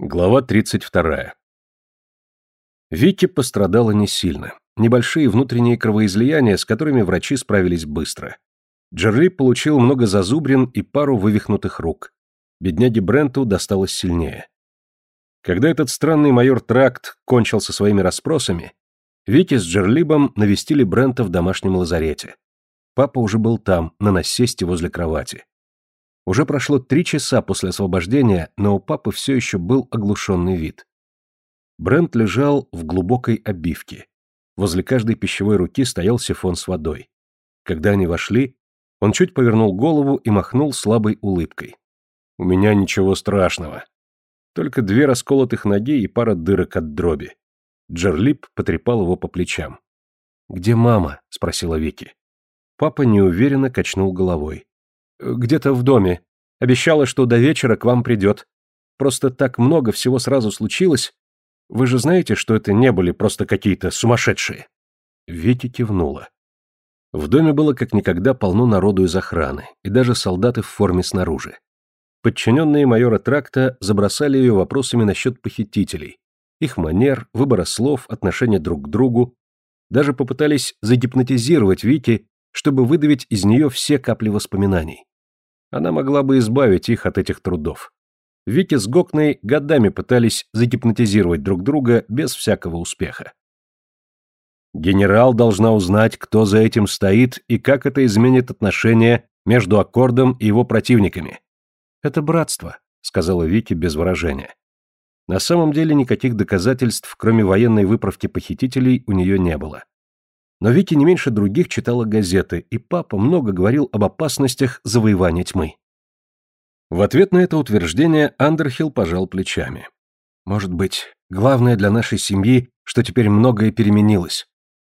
Глава 32. Вики пострадала не сильно. Небольшие внутренние кровоизлияния, с которыми врачи справились быстро. Джерри получил много зазубрин и пару вывихнутых рук. Бедняге Бренту досталось сильнее. Когда этот странный майор Тракт кончил со своими расспросами, Вики с Джерлибом навестили Брента в домашнем лазарете. Папа уже был там, на насесте возле кровати. Уже прошло три часа после освобождения, но у папы все еще был оглушенный вид. Брент лежал в глубокой обивке. Возле каждой пищевой руки стоял сифон с водой. Когда они вошли, он чуть повернул голову и махнул слабой улыбкой. «У меня ничего страшного. Только две расколотых ноги и пара дырок от дроби». Джерлип потрепал его по плечам. «Где мама?» — спросила Вики. Папа неуверенно качнул головой где-то в доме. Обещала, что до вечера к вам придет. Просто так много всего сразу случилось. Вы же знаете, что это не были просто какие-то сумасшедшие?» Вики кивнула. В доме было как никогда полно народу из охраны, и даже солдаты в форме снаружи. Подчиненные майора Тракта забросали ее вопросами насчет похитителей, их манер, выбора слов, отношения друг к другу, даже попытались загипнотизировать Вики, чтобы выдавить из нее все капли воспоминаний. Она могла бы избавить их от этих трудов. Вики с Гокной годами пытались загипнотизировать друг друга без всякого успеха. Генерал должна узнать, кто за этим стоит и как это изменит отношения между Аккордом и его противниками. «Это братство», — сказала Вики без выражения. На самом деле никаких доказательств, кроме военной выправки похитителей, у нее не было. Но Вики не меньше других читала газеты, и папа много говорил об опасностях завоевания тьмы. В ответ на это утверждение Андерхилл пожал плечами. «Может быть, главное для нашей семьи, что теперь многое переменилось?»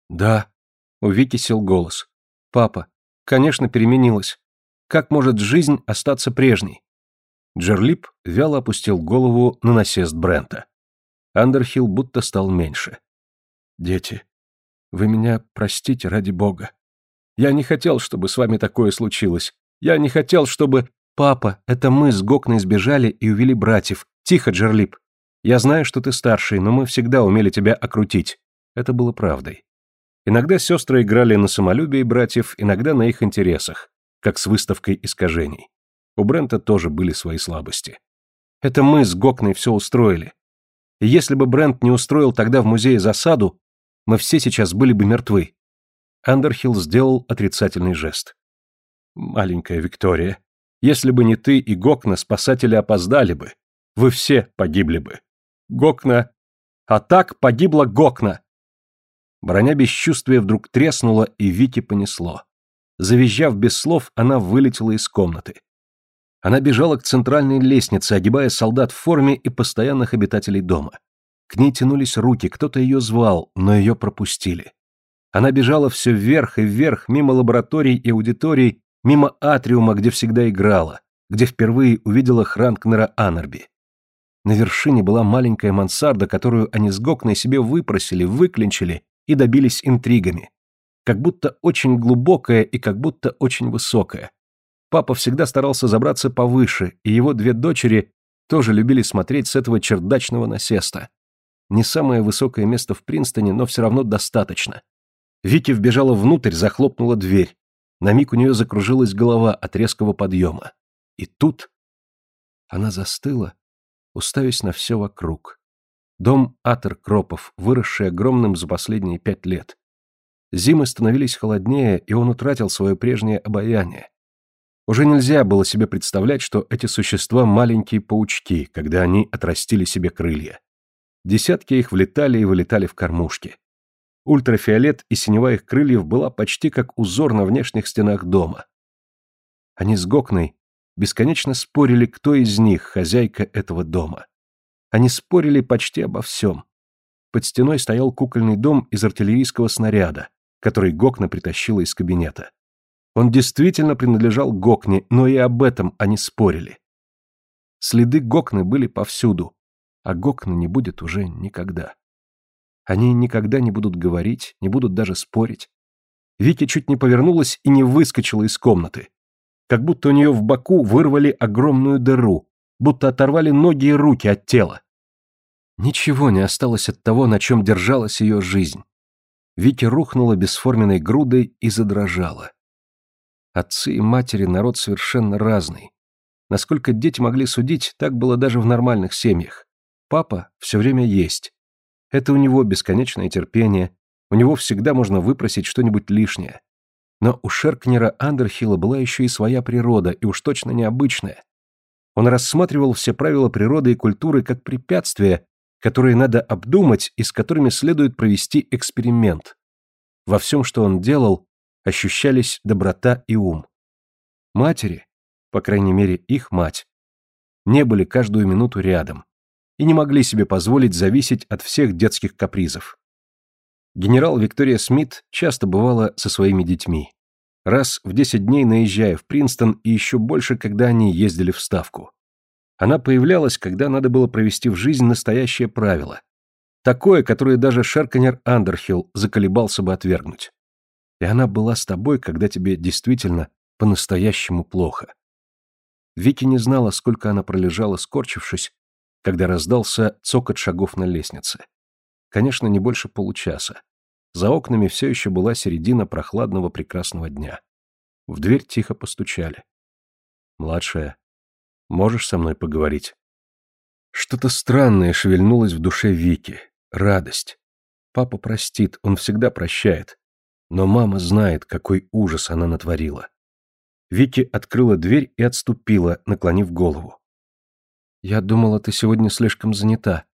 «Да», — у Вики сел голос. «Папа, конечно, переменилось. Как может жизнь остаться прежней?» Джерлип вяло опустил голову на насест Брента. Андерхилл будто стал меньше. «Дети, вы меня простите ради бога. Я не хотел, чтобы с вами такое случилось. Я не хотел, чтобы... Папа, это мы с Гокной сбежали и увели братьев. Тихо, Джерлип. Я знаю, что ты старший, но мы всегда умели тебя окрутить. Это было правдой. Иногда сестры играли на самолюбии братьев, иногда на их интересах, как с выставкой искажений. У Брента тоже были свои слабости. Это мы с Гокной все устроили. И если бы Брент не устроил тогда в музее засаду, мы все сейчас были бы мертвы. Андерхилл сделал отрицательный жест. Маленькая Виктория, если бы не ты и Гокна, спасатели опоздали бы. Вы все погибли бы. Гокна... А так погибла Гокна. Броня бесчувствия вдруг треснула, и Вики понесло. Завизжав без слов, она вылетела из комнаты. Она бежала к центральной лестнице, огибая солдат в форме и постоянных обитателей дома. К ней тянулись руки, кто-то ее звал, но ее пропустили. Она бежала все вверх и вверх, мимо лабораторий и аудиторий, мимо атриума, где всегда играла, где впервые увидела Хранкнера Аннерби. На вершине была маленькая мансарда, которую они с Гокной себе выпросили, выклинчили и добились интригами. Как будто очень глубокая и как будто очень высокая. Папа всегда старался забраться повыше, и его две дочери тоже любили смотреть с этого чердачного насеста. Не самое высокое место в Принстоне, но все равно достаточно. Вики вбежала внутрь, захлопнула дверь. На миг у нее закружилась голова от резкого подъема. И тут она застыла, уставясь на все вокруг. Дом Атер Кропов, выросший огромным за последние пять лет. Зимы становились холоднее, и он утратил свое прежнее обаяние. Уже нельзя было себе представлять, что эти существа маленькие паучки, когда они отрастили себе крылья. Десятки их влетали и вылетали в кормушки. Ультрафиолет и синева их крыльев была почти как узор на внешних стенах дома. Они с Гокной бесконечно спорили, кто из них хозяйка этого дома. Они спорили почти обо всем. Под стеной стоял кукольный дом из артиллерийского снаряда, который Гокна притащила из кабинета. Он действительно принадлежал Гокне, но и об этом они спорили. Следы Гокны были повсюду, а Гокна не будет уже никогда. Они никогда не будут говорить, не будут даже спорить. Вики чуть не повернулась и не выскочила из комнаты. Как будто у нее в боку вырвали огромную дыру, будто оторвали ноги и руки от тела. Ничего не осталось от того, на чем держалась ее жизнь. Вики рухнула бесформенной грудой и задрожала. Отцы и матери народ совершенно разный. Насколько дети могли судить, так было даже в нормальных семьях. Папа все время есть. Это у него бесконечное терпение, у него всегда можно выпросить что-нибудь лишнее. Но у Шеркнера Андерхилла была еще и своя природа, и уж точно необычная. Он рассматривал все правила природы и культуры как препятствия, которые надо обдумать и с которыми следует провести эксперимент. Во всем, что он делал, ощущались доброта и ум. Матери, по крайней мере их мать, не были каждую минуту рядом и не могли себе позволить зависеть от всех детских капризов. Генерал Виктория Смит часто бывала со своими детьми. Раз в 10 дней наезжая в Принстон и еще больше, когда они ездили в Ставку. Она появлялась, когда надо было провести в жизнь настоящее правило. Такое, которое даже Шерканер Андерхилл заколебался бы отвергнуть. И она была с тобой, когда тебе действительно по-настоящему плохо. Вики не знала, сколько она пролежала, скорчившись, когда раздался цокот шагов на лестнице. Конечно, не больше получаса. За окнами все еще была середина прохладного прекрасного дня. В дверь тихо постучали. «Младшая, можешь со мной поговорить?» Что-то странное шевельнулось в душе Вики. Радость. Папа простит, он всегда прощает. Но мама знает, какой ужас она натворила. Вики открыла дверь и отступила, наклонив голову. «Я думала, ты сегодня слишком занята»,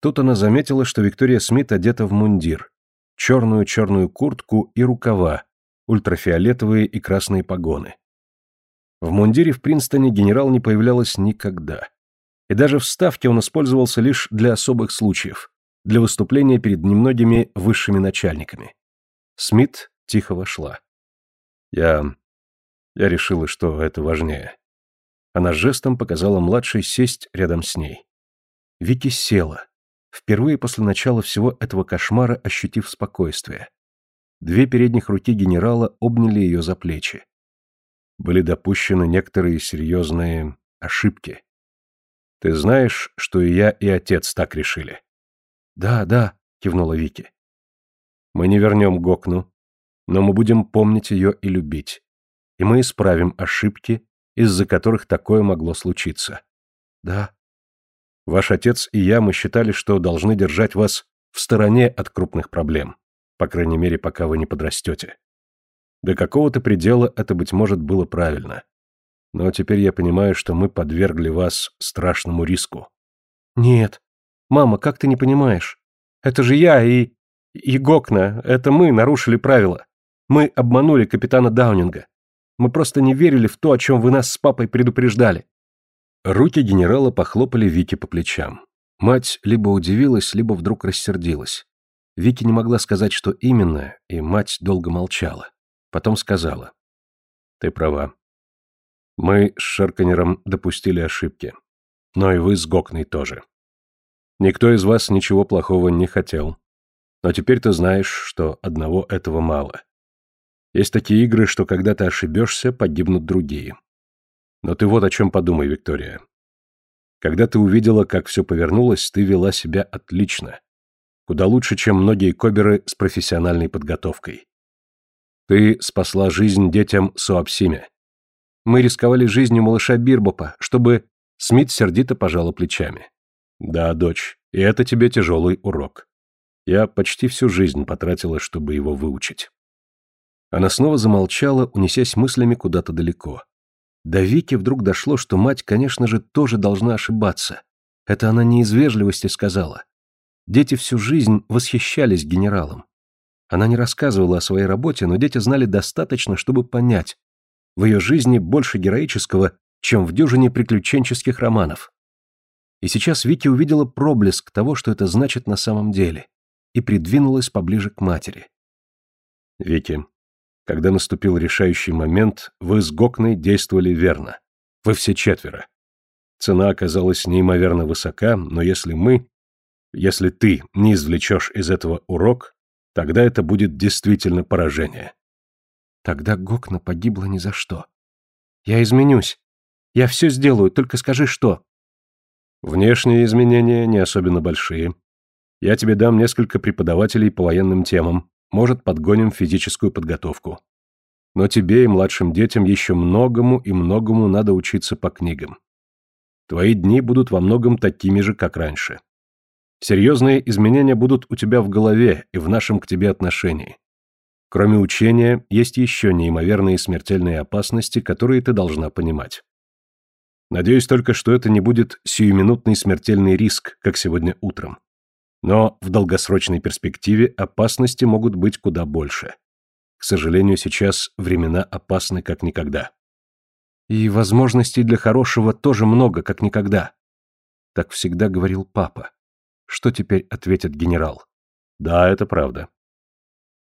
Тут она заметила, что Виктория Смит одета в мундир. Черную-черную куртку и рукава, ультрафиолетовые и красные погоны. В мундире в Принстоне генерал не появлялась никогда. И даже в Ставке он использовался лишь для особых случаев, для выступления перед немногими высшими начальниками. Смит тихо вошла. Я... я решила, что это важнее. Она жестом показала младшей сесть рядом с ней. Вики села, впервые после начала всего этого кошмара ощутив спокойствие. Две передних руки генерала обняли ее за плечи. Были допущены некоторые серьезные ошибки. Ты знаешь, что и я, и отец так решили? Да, да, кивнула Вики. Мы не вернем Гокну, но мы будем помнить ее и любить. И мы исправим ошибки, из-за которых такое могло случиться. Да, Ваш отец и я, мы считали, что должны держать вас в стороне от крупных проблем, по крайней мере, пока вы не подрастете. До какого-то предела это, быть может, было правильно. Но теперь я понимаю, что мы подвергли вас страшному риску. Нет. Мама, как ты не понимаешь? Это же я и... и Гокна. Это мы нарушили правила. Мы обманули капитана Даунинга. Мы просто не верили в то, о чем вы нас с папой предупреждали. Руки генерала похлопали Вики по плечам. Мать либо удивилась, либо вдруг рассердилась. Вики не могла сказать, что именно, и мать долго молчала. Потом сказала. «Ты права. Мы с Шерканером допустили ошибки. Но и вы с Гокной тоже. Никто из вас ничего плохого не хотел. Но теперь ты знаешь, что одного этого мало. Есть такие игры, что когда ты ошибешься, погибнут другие. Но ты вот о чем подумай, Виктория. Когда ты увидела, как все повернулось, ты вела себя отлично. Куда лучше, чем многие коберы с профессиональной подготовкой. Ты спасла жизнь детям Суапсиме. Мы рисковали жизнью малыша Бирбопа, чтобы... Смит сердито пожала плечами. Да, дочь, и это тебе тяжелый урок. Я почти всю жизнь потратила, чтобы его выучить. Она снова замолчала, унесясь мыслями куда-то далеко. До Вики вдруг дошло, что мать, конечно же, тоже должна ошибаться. Это она не из вежливости сказала. Дети всю жизнь восхищались генералом. Она не рассказывала о своей работе, но дети знали достаточно, чтобы понять. В ее жизни больше героического, чем в дюжине приключенческих романов. И сейчас Вики увидела проблеск того, что это значит на самом деле, и придвинулась поближе к матери. «Вики, когда наступил решающий момент, вы с Гокной действовали верно. Вы все четверо. Цена оказалась неимоверно высока, но если мы, если ты не извлечешь из этого урок, тогда это будет действительно поражение. Тогда Гокна погибла ни за что. Я изменюсь. Я все сделаю, только скажи, что. Внешние изменения не особенно большие. Я тебе дам несколько преподавателей по военным темам. Может, подгоним физическую подготовку. Но тебе и младшим детям еще многому и многому надо учиться по книгам. Твои дни будут во многом такими же, как раньше. Серьезные изменения будут у тебя в голове и в нашем к тебе отношении. Кроме учения, есть еще неимоверные смертельные опасности, которые ты должна понимать. Надеюсь только, что это не будет сиюминутный смертельный риск, как сегодня утром. Но в долгосрочной перспективе опасности могут быть куда больше. К сожалению, сейчас времена опасны как никогда. И возможностей для хорошего тоже много, как никогда. Так всегда говорил папа. Что теперь ответит генерал? Да, это правда.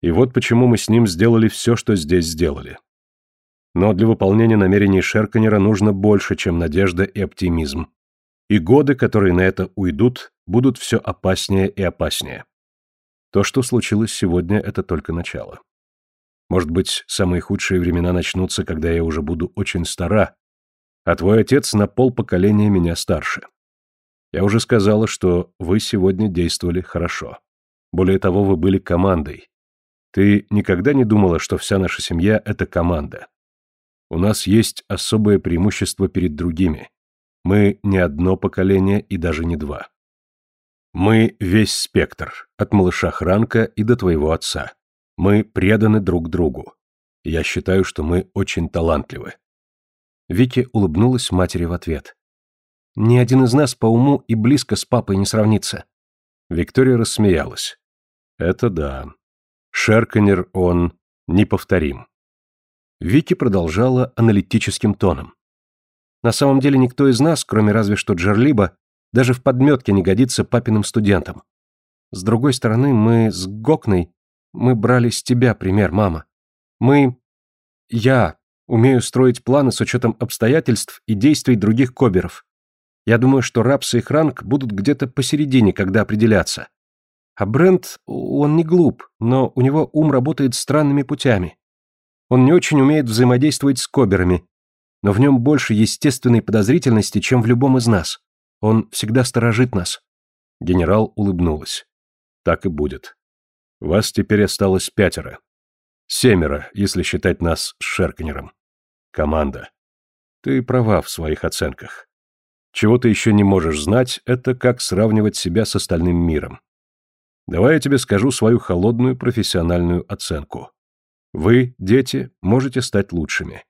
И вот почему мы с ним сделали все, что здесь сделали. Но для выполнения намерений Шерканера нужно больше, чем надежда и оптимизм. И годы, которые на это уйдут, будут все опаснее и опаснее. То, что случилось сегодня, это только начало. Может быть, самые худшие времена начнутся, когда я уже буду очень стара, а твой отец на полпоколения меня старше. Я уже сказала, что вы сегодня действовали хорошо. Более того, вы были командой. Ты никогда не думала, что вся наша семья — это команда. У нас есть особое преимущество перед другими. Мы не одно поколение и даже не два. Мы весь спектр, от малыша Хранка и до твоего отца. Мы преданы друг другу. Я считаю, что мы очень талантливы. Вики улыбнулась матери в ответ. Ни один из нас по уму и близко с папой не сравнится. Виктория рассмеялась. Это да. Шерканер он неповторим. Вики продолжала аналитическим тоном. На самом деле никто из нас, кроме разве что Джерлиба, даже в подметке не годится папиным студентам. С другой стороны, мы с Гокной, мы брали с тебя пример, мама. Мы... Я умею строить планы с учетом обстоятельств и действий других коберов. Я думаю, что Рапс и Хранк будут где-то посередине, когда определятся. А Брент, он не глуп, но у него ум работает странными путями. Он не очень умеет взаимодействовать с коберами, но в нем больше естественной подозрительности, чем в любом из нас. Он всегда сторожит нас». Генерал улыбнулась. «Так и будет. Вас теперь осталось пятеро. Семеро, если считать нас с Шеркнером. Команда. Ты права в своих оценках. Чего ты еще не можешь знать, это как сравнивать себя с остальным миром. Давай я тебе скажу свою холодную профессиональную оценку. Вы, дети, можете стать лучшими.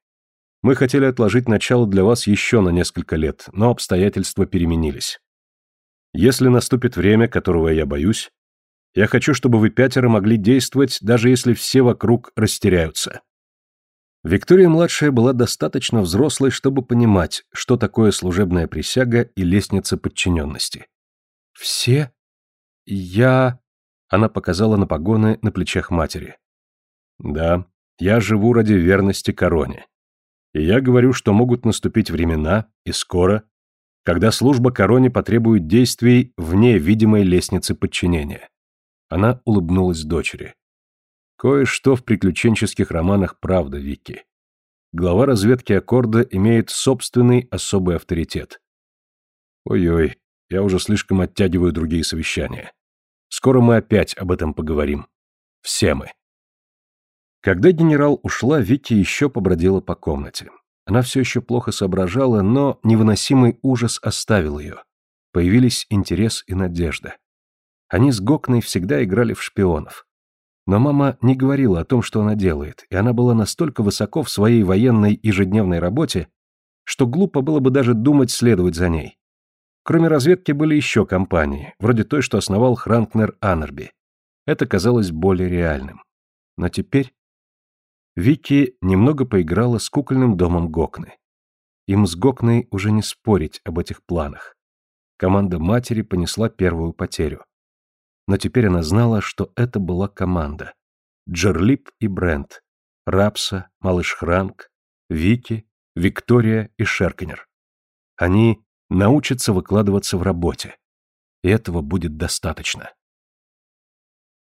Мы хотели отложить начало для вас еще на несколько лет, но обстоятельства переменились. Если наступит время, которого я боюсь, я хочу, чтобы вы пятеро могли действовать, даже если все вокруг растеряются. Виктория-младшая была достаточно взрослой, чтобы понимать, что такое служебная присяга и лестница подчиненности. «Все? Я...» Она показала на погоны на плечах матери. Да, я живу ради верности короне. И я говорю, что могут наступить времена, и скоро, когда служба короне потребует действий вне видимой лестницы подчинения. Она улыбнулась дочери. Кое-что в приключенческих романах правда, Вики. Глава разведки Аккорда имеет собственный особый авторитет. Ой-ой, я уже слишком оттягиваю другие совещания. Скоро мы опять об этом поговорим. Все мы. Когда генерал ушла, Вики еще побродила по комнате. Она все еще плохо соображала, но невыносимый ужас оставил ее. Появились интерес и надежда. Они с Гокной всегда играли в шпионов. Но мама не говорила о том, что она делает, и она была настолько высоко в своей военной ежедневной работе, что глупо было бы даже думать следовать за ней. Кроме разведки были еще компании, вроде той, что основал Хранкнер Аннерби. Это казалось более реальным. Но теперь Вики немного поиграла с кукольным домом Гокны. Им с Гокной уже не спорить об этих планах. Команда матери понесла первую потерю. Но теперь она знала, что это была команда. Джерлип и Брент, Рапса, Малыш Хранк, Вики, Виктория и Шеркнер. Они научатся выкладываться в работе. И этого будет достаточно.